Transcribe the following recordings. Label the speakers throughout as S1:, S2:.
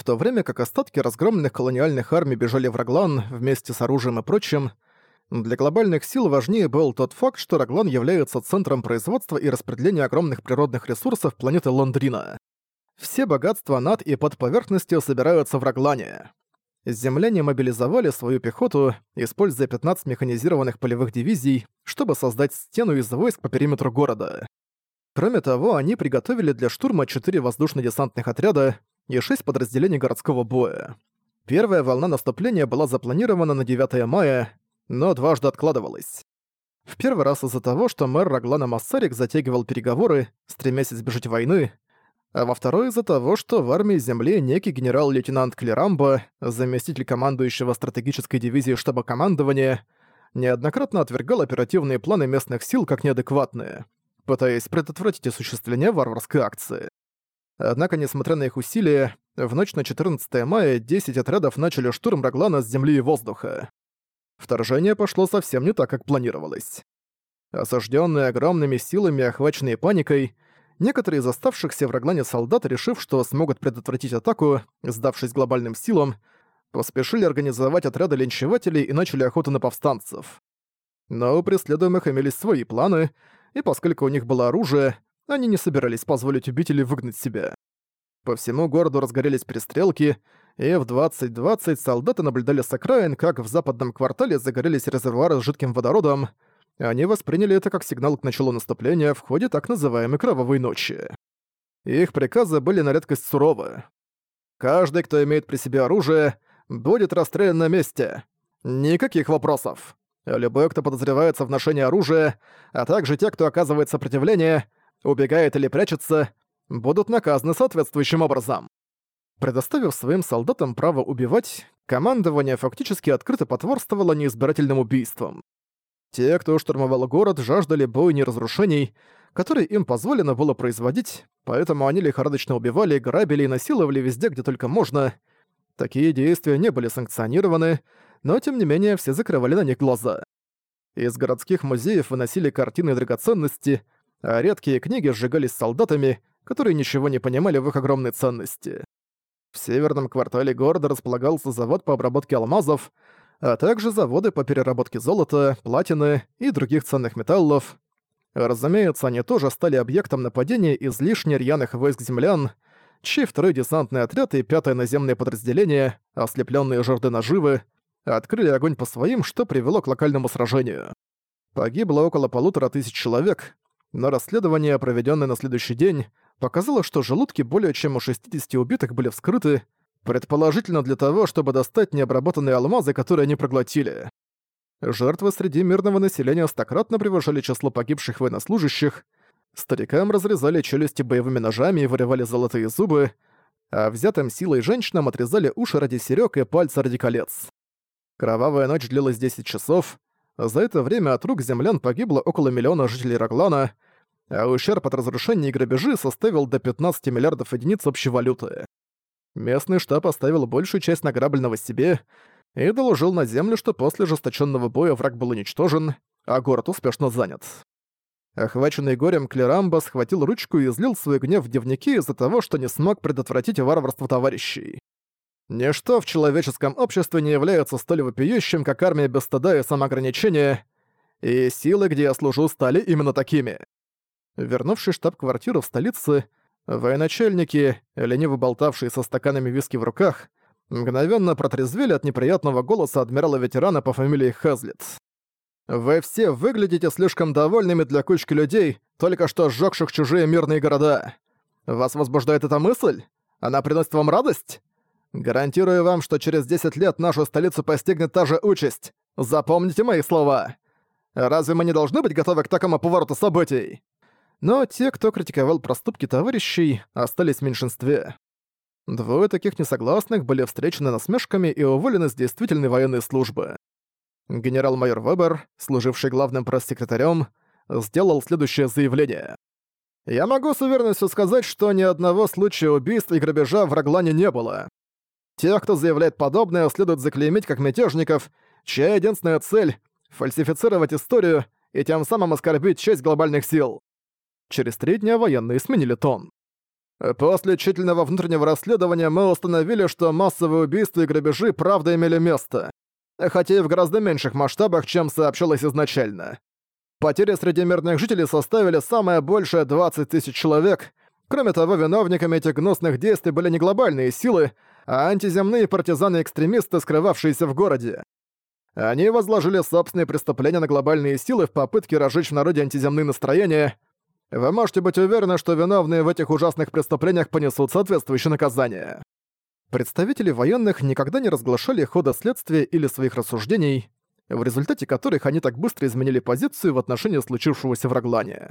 S1: В то время как остатки разгромленных колониальных армий бежали в Раглан вместе с оружием и прочим, для глобальных сил важнее был тот факт, что Раглан является центром производства и распределения огромных природных ресурсов планеты Лондрина. Все богатства над и под поверхностью собираются в Раглане. Земляне мобилизовали свою пехоту, используя 15 механизированных полевых дивизий, чтобы создать стену из войск по периметру города. Кроме того, они приготовили для штурма 4 воздушно-десантных отряда и 6 подразделений городского боя. Первая волна наступления была запланирована на 9 мая, но дважды откладывалась. В первый раз из-за того, что мэр Раглана Массарик затягивал переговоры, стремясь избежать войны, а во второй из-за того, что в армии Земли некий генерал-лейтенант Клерамбо, заместитель командующего стратегической дивизии штаба командования, неоднократно отвергал оперативные планы местных сил как неадекватные, пытаясь предотвратить осуществление варварской акции. Однако, несмотря на их усилия, в ночь на 14 мая 10 отрядов начали штурм Раглана с земли и воздуха. Вторжение пошло совсем не так, как планировалось. Осажденные огромными силами, охваченные паникой, Некоторые из оставшихся в Раглане солдат, решив, что смогут предотвратить атаку, сдавшись глобальным силам, поспешили организовать отряды линчевателей и начали охоту на повстанцев. Но у преследуемых имелись свои планы, и поскольку у них было оружие, они не собирались позволить убить или выгнать себя. По всему городу разгорелись перестрелки, и в 2020 солдаты наблюдали с окраин, как в западном квартале загорелись резервуары с жидким водородом, они восприняли это как сигнал к началу наступления в ходе так называемой «кровавой ночи». Их приказы были на редкость суровы. Каждый, кто имеет при себе оружие, будет расстрелян на месте. Никаких вопросов. Любой, кто подозревается в ношении оружия, а также те, кто оказывает сопротивление, убегает или прячется, будут наказаны соответствующим образом. Предоставив своим солдатам право убивать, командование фактически открыто потворствовало неизбирательным убийствам. Те, кто штурмовал город, жаждали бойни разрушений, которые им позволено было производить, поэтому они лихорадочно убивали, грабили и насиловали везде, где только можно. Такие действия не были санкционированы, но тем не менее все закрывали на них глаза. Из городских музеев выносили картины и драгоценности, а редкие книги сжигались солдатами, которые ничего не понимали в их огромной ценности. В северном квартале города располагался завод по обработке алмазов, а также заводы по переработке золота, платины и других ценных металлов. Разумеется, они тоже стали объектом нападения излишне рьяных войск землян, чей второй десантный отряд и пятое наземное подразделение, ослепленные жажды наживы, открыли огонь по своим, что привело к локальному сражению. Погибло около полутора тысяч человек, но расследование, проведенное на следующий день, показало, что желудки более чем у 60 убитых были вскрыты, Предположительно для того, чтобы достать необработанные алмазы, которые они проглотили. Жертвы среди мирного населения стократно превышали число погибших военнослужащих, старикам разрезали челюсти боевыми ножами и вырывали золотые зубы, а взятым силой женщинам отрезали уши ради серёг и пальцы ради колец. Кровавая ночь длилась 10 часов, за это время от рук землян погибло около миллиона жителей Раглана, а ущерб от разрушений и грабежи составил до 15 миллиардов единиц общей валюты. Местный штаб оставил большую часть награбленного себе и доложил на землю, что после ожесточенного боя враг был уничтожен, а город успешно занят. Охваченный горем Клерамба схватил ручку и излил свой гнев в дневники из-за того, что не смог предотвратить варварство товарищей. Ничто в человеческом обществе не является столь вопиющим, как армия без стыда и самоограничения, и силы, где я служу, стали именно такими. Вернувшись штаб-квартиру в столице, Военачальники, лениво болтавшие со стаканами виски в руках, мгновенно протрезвели от неприятного голоса адмирала-ветерана по фамилии Хазлет. «Вы все выглядите слишком довольными для кучки людей, только что сжёгших чужие мирные города. Вас возбуждает эта мысль? Она приносит вам радость? Гарантирую вам, что через 10 лет нашу столицу постигнет та же участь. Запомните мои слова. Разве мы не должны быть готовы к такому повороту событий?» но те, кто критиковал проступки товарищей, остались в меньшинстве. Двое таких несогласных были встречены насмешками и уволены с действительной военной службы. Генерал-майор Вебер, служивший главным пресс-секретарем, сделал следующее заявление. «Я могу с уверенностью сказать, что ни одного случая убийств и грабежа в Раглане не было. Тех, кто заявляет подобное, следует заклеймить как мятежников, чья единственная цель — фальсифицировать историю и тем самым оскорбить честь глобальных сил. Через три дня военные сменили тон. После тщательного внутреннего расследования мы установили, что массовые убийства и грабежи правда имели место, хотя и в гораздо меньших масштабах, чем сообщалось изначально. Потери среди мирных жителей составили самое большее 20 тысяч человек. Кроме того, виновниками этих гнусных действий были не глобальные силы, а антиземные партизаны-экстремисты, скрывавшиеся в городе. Они возложили собственные преступления на глобальные силы в попытке разжечь в народе антиземные настроения — вы можете быть уверены, что виновные в этих ужасных преступлениях понесут соответствующее наказание. Представители военных никогда не разглашали хода следствия или своих рассуждений, в результате которых они так быстро изменили позицию в отношении случившегося в Раглане.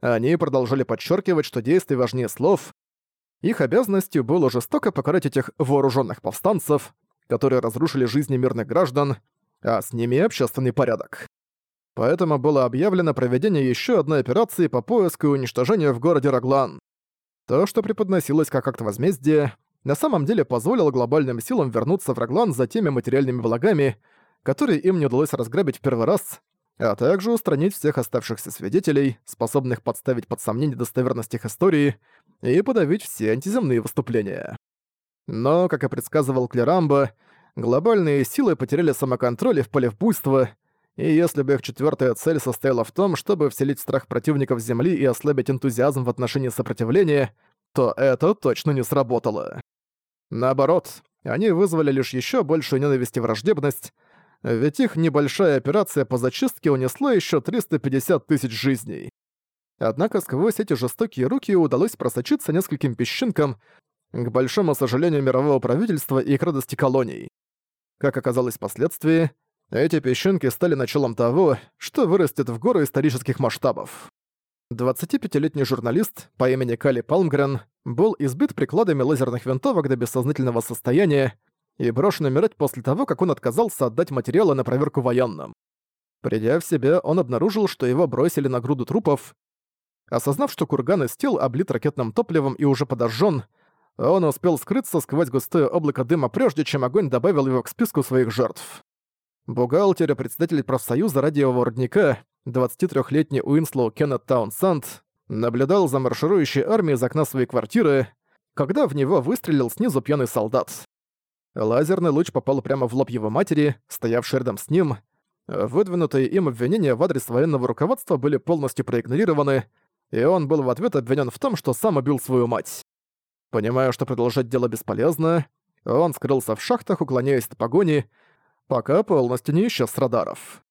S1: Они продолжали подчеркивать, что действия важнее слов. Их обязанностью было жестоко покарать этих вооруженных повстанцев, которые разрушили жизни мирных граждан, а с ними и общественный порядок. Поэтому было объявлено проведение еще одной операции по поиску и уничтожению в городе Раглан. То, что преподносилось как акт возмездия, на самом деле позволило глобальным силам вернуться в Раглан за теми материальными благами, которые им не удалось разграбить в первый раз, а также устранить всех оставшихся свидетелей, способных подставить под сомнение достоверность их истории, и подавить все антиземные выступления. Но, как и предсказывал Клерамбо, глобальные силы потеряли самоконтроль и впали в буйство — и если бы их четвертая цель состояла в том, чтобы вселить страх противников Земли и ослабить энтузиазм в отношении сопротивления, то это точно не сработало. Наоборот, они вызвали лишь еще большую ненависть и враждебность, ведь их небольшая операция по зачистке унесла еще 350 тысяч жизней. Однако сквозь эти жестокие руки удалось просочиться нескольким песчинкам, к большому сожалению мирового правительства и к радости колоний. Как оказалось впоследствии, эти песчинки стали началом того, что вырастет в гору исторических масштабов. 25-летний журналист по имени Кали Палмгрен был избит прикладами лазерных винтовок до бессознательного состояния и брошен умирать после того, как он отказался отдать материалы на проверку военным. Придя в себя, он обнаружил, что его бросили на груду трупов. Осознав, что курган из тел облит ракетным топливом и уже подожжен, он успел скрыться сквозь густое облако дыма прежде, чем огонь добавил его к списку своих жертв. Бухгалтер и председатель профсоюза радиового родника, 23-летний Уинслоу Кеннет Таунсанд, наблюдал за марширующей армией из окна своей квартиры, когда в него выстрелил снизу пьяный солдат. Лазерный луч попал прямо в лоб его матери, стоявшей рядом с ним. Выдвинутые им обвинения в адрес военного руководства были полностью проигнорированы, и он был в ответ обвинен в том, что сам убил свою мать. Понимая, что продолжать дело бесполезно, он скрылся в шахтах, уклоняясь от погони, пока полностью не исчез с радаров.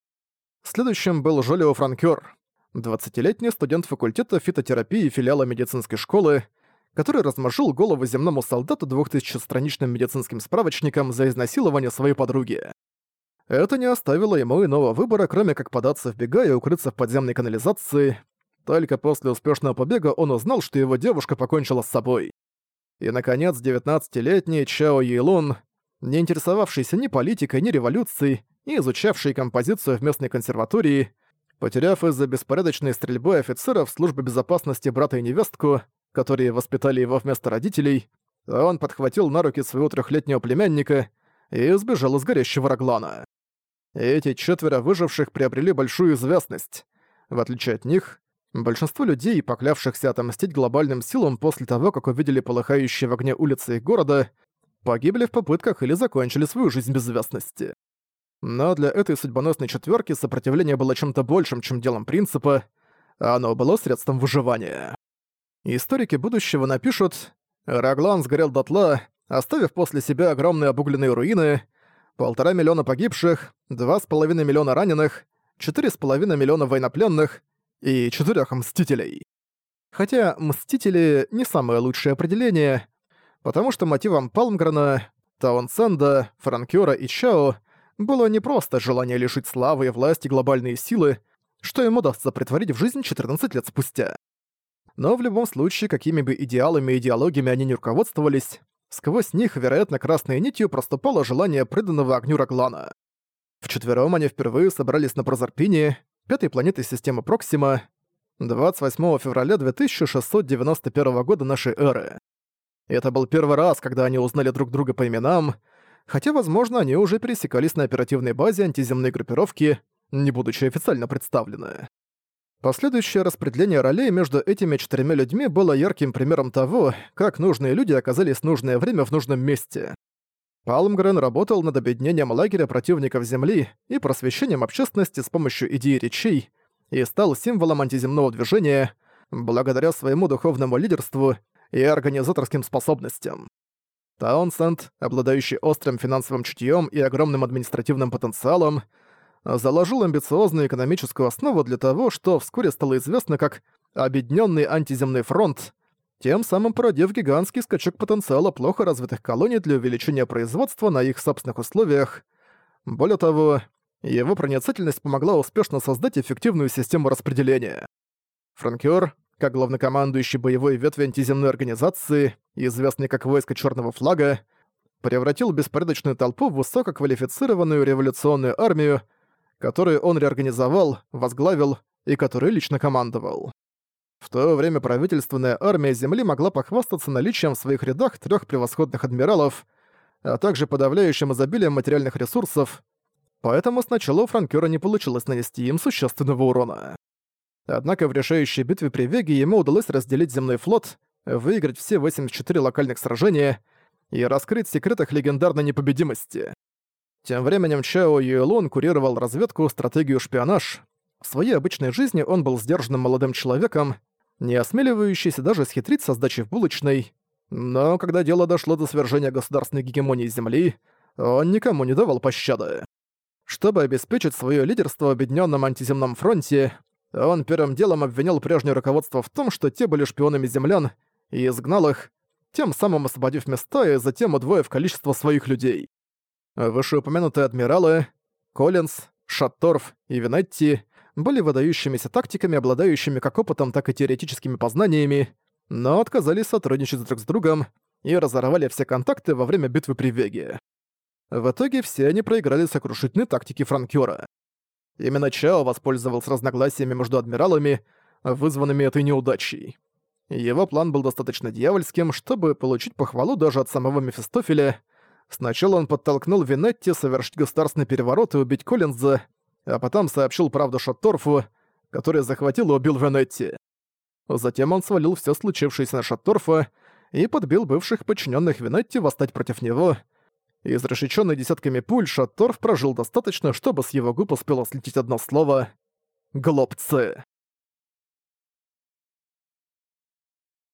S1: Следующим был Жолио Франкёр, 20-летний студент факультета фитотерапии филиала медицинской школы, который размашил голову земному солдату 2000-страничным медицинским справочником за изнасилование своей подруги. Это не оставило ему иного выбора, кроме как податься в бега и укрыться в подземной канализации. Только после успешного побега он узнал, что его девушка покончила с собой. И, наконец, 19-летний Чао Ейлун, не интересовавшийся ни политикой, ни революцией, и изучавший композицию в местной консерватории, потеряв из-за беспорядочной стрельбы офицеров службы безопасности брата и невестку, которые воспитали его вместо родителей, он подхватил на руки своего трехлетнего племянника и сбежал из горящего Раглана. Эти четверо выживших приобрели большую известность. В отличие от них, большинство людей, поклявшихся отомстить глобальным силам после того, как увидели полыхающие в огне улицы их города, погибли в попытках или закончили свою жизнь без известности. Но для этой судьбоносной четверки сопротивление было чем-то большим, чем делом принципа, а оно было средством выживания. Историки будущего напишут «Раглан сгорел дотла, оставив после себя огромные обугленные руины, полтора миллиона погибших, два с половиной миллиона раненых, четыре с половиной миллиона военнопленных и четырех мстителей». Хотя «мстители» — не самое лучшее определение, потому что мотивом Палмгрена, Таунсенда, Франкёра и Чао было не просто желание лишить славы и власти глобальные силы, что им удастся притворить в жизнь 14 лет спустя. Но в любом случае, какими бы идеалами и идеологиями они не руководствовались, сквозь них, вероятно, красной нитью проступало желание преданного огню Раглана. Вчетвером они впервые собрались на Прозарпине, пятой планеты системы Проксима, 28 февраля 2691 года нашей эры. Это был первый раз, когда они узнали друг друга по именам, хотя, возможно, они уже пересекались на оперативной базе антиземной группировки, не будучи официально представлены. Последующее распределение ролей между этими четырьмя людьми было ярким примером того, как нужные люди оказались в нужное время в нужном месте. Палмгрен работал над объединением лагеря противников Земли и просвещением общественности с помощью идеи речей и стал символом антиземного движения благодаря своему духовному лидерству и организаторским способностям. Таунсенд, обладающий острым финансовым чутьем и огромным административным потенциалом, заложил амбициозную экономическую основу для того, что вскоре стало известно как «Объединенный антиземный фронт», тем самым породив гигантский скачок потенциала плохо развитых колоний для увеличения производства на их собственных условиях. Более того, его проницательность помогла успешно создать эффективную систему распределения. Франкер, как главнокомандующий боевой ветви антиземной организации, известный как войско Черного флага, превратил беспорядочную толпу в высококвалифицированную революционную армию, которую он реорганизовал, возглавил и которой лично командовал. В то время правительственная армия Земли могла похвастаться наличием в своих рядах трех превосходных адмиралов, а также подавляющим изобилием материальных ресурсов, поэтому сначала у Франкера не получилось нанести им существенного урона. Однако в решающей битве при Веге ему удалось разделить земной флот, выиграть все 84 локальных сражения и раскрыть секрет их легендарной непобедимости. Тем временем Чао Юэлун курировал разведку, стратегию шпионаж. В своей обычной жизни он был сдержанным молодым человеком, не осмеливающийся даже схитрить со сдачей в булочной, но когда дело дошло до свержения государственной гегемонии Земли, он никому не давал пощады. Чтобы обеспечить свое лидерство в Объединенном антиземном фронте, он первым делом обвинил прежнее руководство в том, что те были шпионами землян, и изгнал их, тем самым освободив места и затем удвоив количество своих людей. Вышеупомянутые адмиралы Коллинз, Шатторф и Винетти были выдающимися тактиками, обладающими как опытом, так и теоретическими познаниями, но отказались сотрудничать друг с другом и разорвали все контакты во время битвы при Веге. В итоге все они проиграли сокрушительной тактике франкёра. Именно Чао воспользовался разногласиями между адмиралами, вызванными этой неудачей. Его план был достаточно дьявольским, чтобы получить похвалу даже от самого Мефистофеля — Сначала он подтолкнул Винетти совершить государственный переворот и убить Коллинза, а потом сообщил правду Шатторфу, который захватил и убил Винетти. Затем он свалил все случившееся на Шатторфа и подбил бывших подчиненных Винетти восстать против него. Изрешеченный десятками пуль, Шатторф прожил достаточно, чтобы с его губ успело слететь одно слово «Глупцы».